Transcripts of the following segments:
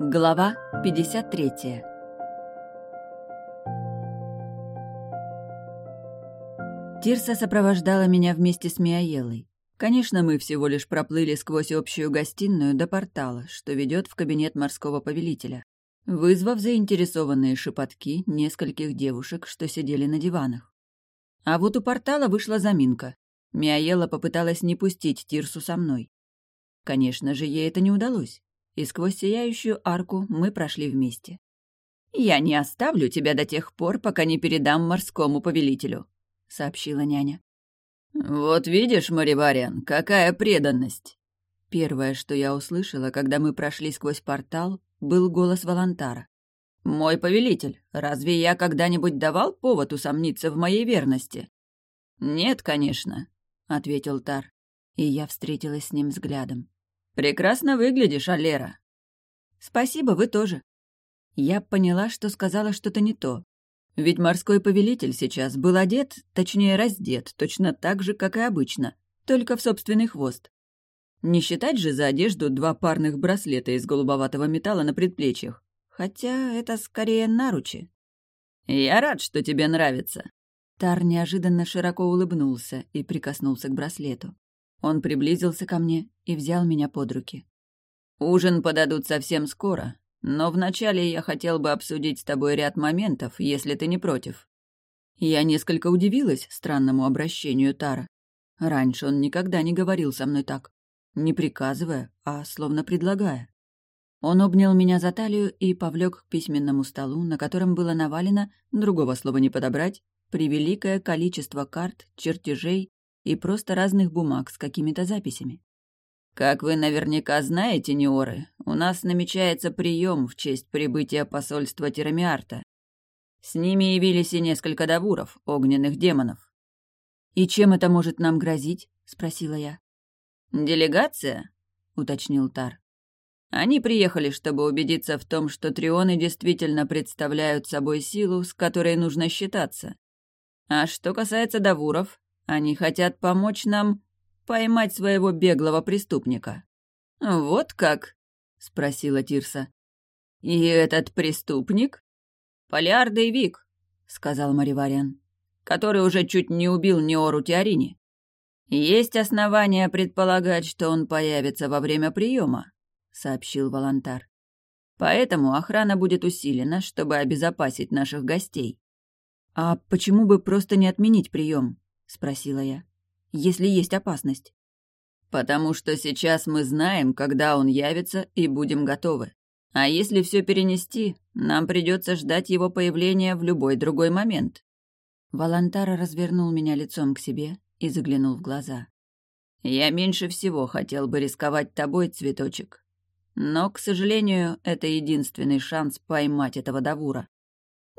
Глава 53 Тирса сопровождала меня вместе с Миаелой. Конечно, мы всего лишь проплыли сквозь общую гостиную до портала, что ведет в кабинет морского повелителя, вызвав заинтересованные шепотки нескольких девушек, что сидели на диванах. А вот у портала вышла заминка. Миаела попыталась не пустить Тирсу со мной. Конечно же, ей это не удалось и сквозь сияющую арку мы прошли вместе. «Я не оставлю тебя до тех пор, пока не передам морскому повелителю», — сообщила няня. «Вот видишь, Маривариан, какая преданность!» Первое, что я услышала, когда мы прошли сквозь портал, был голос Волонтара. «Мой повелитель, разве я когда-нибудь давал повод усомниться в моей верности?» «Нет, конечно», — ответил Тар, и я встретилась с ним взглядом. «Прекрасно выглядишь, Алера». «Спасибо, вы тоже». Я поняла, что сказала что-то не то. Ведь морской повелитель сейчас был одет, точнее раздет, точно так же, как и обычно, только в собственный хвост. Не считать же за одежду два парных браслета из голубоватого металла на предплечьях. Хотя это скорее наручи. «Я рад, что тебе нравится». Тар неожиданно широко улыбнулся и прикоснулся к браслету. Он приблизился ко мне и взял меня под руки. «Ужин подадут совсем скоро, но вначале я хотел бы обсудить с тобой ряд моментов, если ты не против». Я несколько удивилась странному обращению Тара. Раньше он никогда не говорил со мной так, не приказывая, а словно предлагая. Он обнял меня за талию и повлек к письменному столу, на котором было навалено, другого слова не подобрать, превеликое количество карт, чертежей и просто разных бумаг с какими-то записями. Как вы наверняка знаете, Неоры, у нас намечается прием в честь прибытия посольства Тирамиарта. С ними явились и несколько давуров, огненных демонов. «И чем это может нам грозить?» — спросила я. «Делегация?» — уточнил Тар. Они приехали, чтобы убедиться в том, что трионы действительно представляют собой силу, с которой нужно считаться. А что касается давуров, они хотят помочь нам поймать своего беглого преступника». «Вот как?» — спросила Тирса. «И этот преступник?» «Полиар Вик», — сказал Маривариан, «который уже чуть не убил Неору Теорини. Есть основания предполагать, что он появится во время приема», — сообщил Волонтар. «Поэтому охрана будет усилена, чтобы обезопасить наших гостей». «А почему бы просто не отменить прием?» — спросила я. «Если есть опасность». «Потому что сейчас мы знаем, когда он явится, и будем готовы. А если все перенести, нам придется ждать его появления в любой другой момент». Волонтара развернул меня лицом к себе и заглянул в глаза. «Я меньше всего хотел бы рисковать тобой, цветочек. Но, к сожалению, это единственный шанс поймать этого Давура.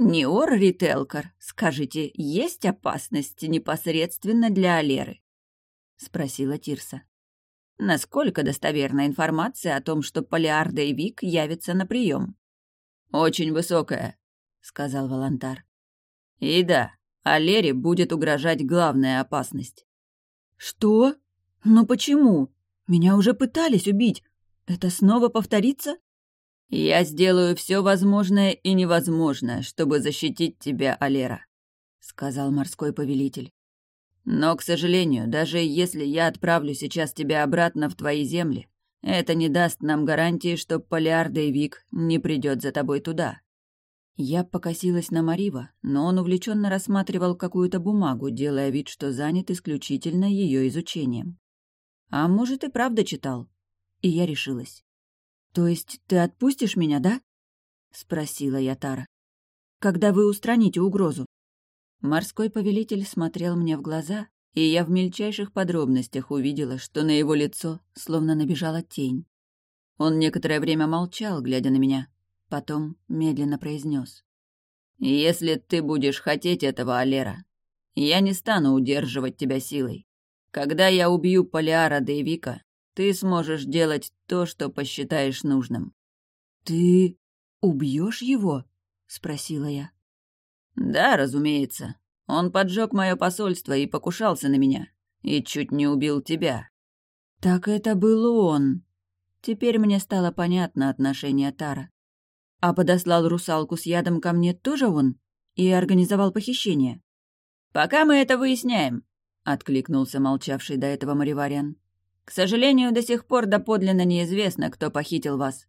«Неор Рителкар, скажите, есть опасность непосредственно для Алеры?» — спросила Тирса. «Насколько достоверна информация о том, что Полиарда и Вик явятся на прием?» «Очень высокая», — сказал Волонтар. «И да, Алере будет угрожать главная опасность». «Что? Но почему? Меня уже пытались убить. Это снова повторится?» «Я сделаю все возможное и невозможное, чтобы защитить тебя, Алера», — сказал морской повелитель. «Но, к сожалению, даже если я отправлю сейчас тебя обратно в твои земли, это не даст нам гарантии, что Полиар Дейвик не придет за тобой туда». Я покосилась на Марива, но он увлеченно рассматривал какую-то бумагу, делая вид, что занят исключительно ее изучением. А может, и правда читал. И я решилась. «То есть ты отпустишь меня, да?» — спросила я Тара. «Когда вы устраните угрозу?» Морской повелитель смотрел мне в глаза, и я в мельчайших подробностях увидела, что на его лицо словно набежала тень. Он некоторое время молчал, глядя на меня, потом медленно произнес. «Если ты будешь хотеть этого, Алера, я не стану удерживать тебя силой. Когда я убью Полиара Дейвика, ты сможешь делать то, что посчитаешь нужным. Ты убьешь его? спросила я. Да, разумеется. Он поджег мое посольство и покушался на меня. И чуть не убил тебя. Так это был он. Теперь мне стало понятно отношение Тара. А подослал русалку с ядом ко мне тоже он? И организовал похищение? «Пока мы это выясняем», — откликнулся молчавший до этого Маривариан. «К сожалению, до сих пор доподлинно неизвестно, кто похитил вас».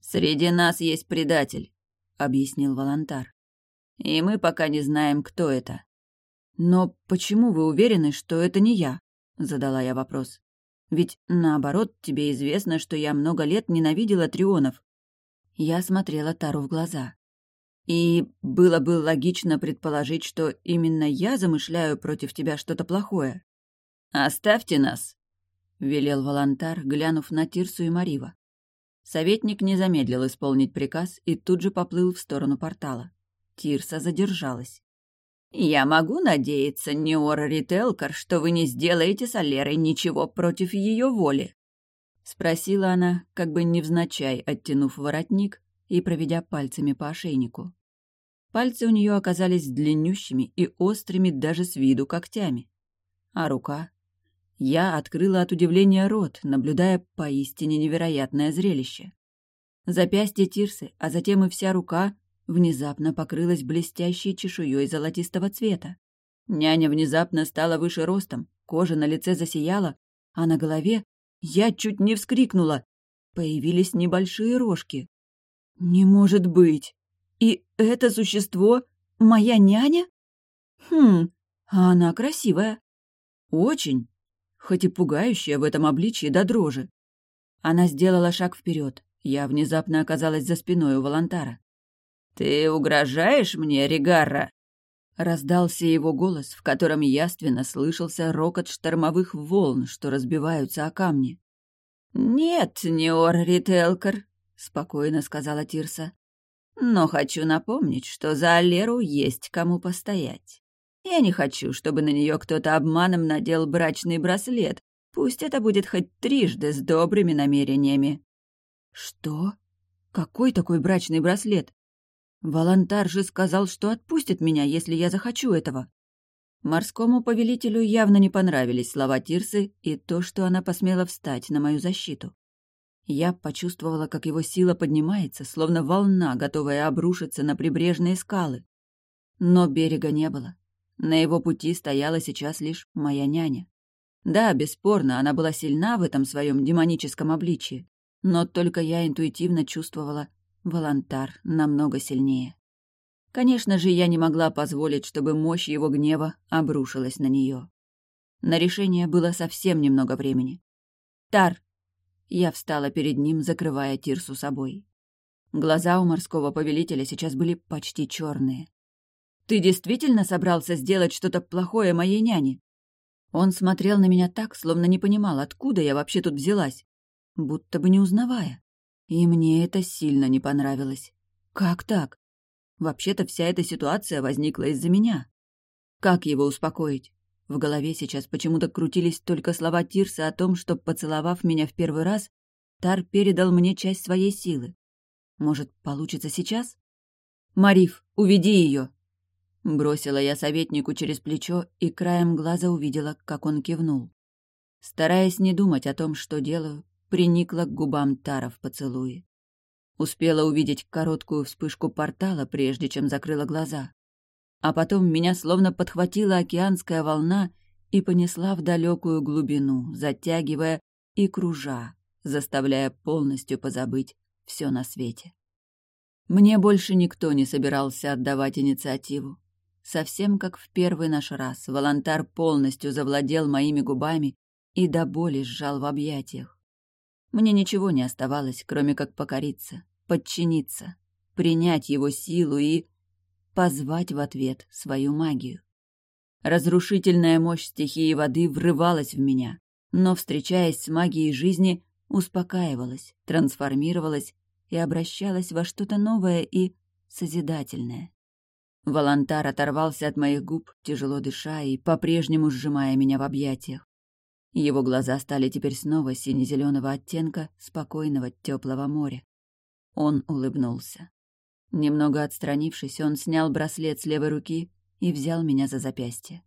«Среди нас есть предатель», — объяснил Волонтар. «И мы пока не знаем, кто это». «Но почему вы уверены, что это не я?» — задала я вопрос. «Ведь, наоборот, тебе известно, что я много лет ненавидела Трионов». Я смотрела Тару в глаза. И было бы логично предположить, что именно я замышляю против тебя что-то плохое. «Оставьте нас», — велел Волонтар, глянув на Тирсу и Марива. Советник не замедлил исполнить приказ и тут же поплыл в сторону портала. Тирса задержалась. «Я могу надеяться, Неора Рителкар, что вы не сделаете с Алерой ничего против ее воли?» Спросила она, как бы невзначай оттянув воротник и проведя пальцами по ошейнику. Пальцы у нее оказались длиннющими и острыми даже с виду когтями. А рука? Я открыла от удивления рот, наблюдая поистине невероятное зрелище. Запястье Тирсы, а затем и вся рука внезапно покрылась блестящей чешуей золотистого цвета. Няня внезапно стала выше ростом, кожа на лице засияла, а на голове я чуть не вскрикнула. Появились небольшие рожки. «Не может быть!» И это существо моя няня? Хм, а она красивая. Очень. Хоть и пугающая в этом обличье до дрожи. Она сделала шаг вперед. Я внезапно оказалась за спиной у Волонтара. «Ты угрожаешь мне, Ригарра?» Раздался его голос, в котором яственно слышался рокот штормовых волн, что разбиваются о камни. «Нет, не Оррит Элкар», — спокойно сказала Тирса. Но хочу напомнить, что за Алеру есть кому постоять. Я не хочу, чтобы на нее кто-то обманом надел брачный браслет. Пусть это будет хоть трижды с добрыми намерениями. Что? Какой такой брачный браслет? Волонтар же сказал, что отпустит меня, если я захочу этого. Морскому повелителю явно не понравились слова Тирсы и то, что она посмела встать на мою защиту. Я почувствовала, как его сила поднимается, словно волна, готовая обрушиться на прибрежные скалы. Но берега не было. На его пути стояла сейчас лишь моя няня. Да, бесспорно, она была сильна в этом своем демоническом обличии, но только я интуитивно чувствовала, Волонтар намного сильнее. Конечно же, я не могла позволить, чтобы мощь его гнева обрушилась на нее. На решение было совсем немного времени. «Тар, я встала перед ним, закрывая Тирсу собой. Глаза у морского повелителя сейчас были почти черные. «Ты действительно собрался сделать что-то плохое моей няне?» Он смотрел на меня так, словно не понимал, откуда я вообще тут взялась, будто бы не узнавая. И мне это сильно не понравилось. Как так? Вообще-то вся эта ситуация возникла из-за меня. Как его успокоить? В голове сейчас почему-то крутились только слова Тирса о том, что, поцеловав меня в первый раз, Тар передал мне часть своей силы. Может, получится сейчас? «Мариф, уведи ее!» Бросила я советнику через плечо и краем глаза увидела, как он кивнул. Стараясь не думать о том, что делаю, приникла к губам Тара в поцелуе. Успела увидеть короткую вспышку портала, прежде чем закрыла глаза. А потом меня словно подхватила океанская волна и понесла в далекую глубину, затягивая и кружа, заставляя полностью позабыть все на свете. Мне больше никто не собирался отдавать инициативу. Совсем как в первый наш раз, волонтар полностью завладел моими губами и до боли сжал в объятиях. Мне ничего не оставалось, кроме как покориться, подчиниться, принять его силу и позвать в ответ свою магию. Разрушительная мощь стихии воды врывалась в меня, но, встречаясь с магией жизни, успокаивалась, трансформировалась и обращалась во что-то новое и созидательное. Волонтар оторвался от моих губ, тяжело дыша и по-прежнему сжимая меня в объятиях. Его глаза стали теперь снова сине-зеленого оттенка спокойного теплого моря. Он улыбнулся. Немного отстранившись, он снял браслет с левой руки и взял меня за запястье.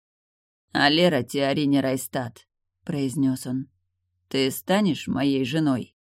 «Алера Теорине Райстат», — произнес он, — «ты станешь моей женой?»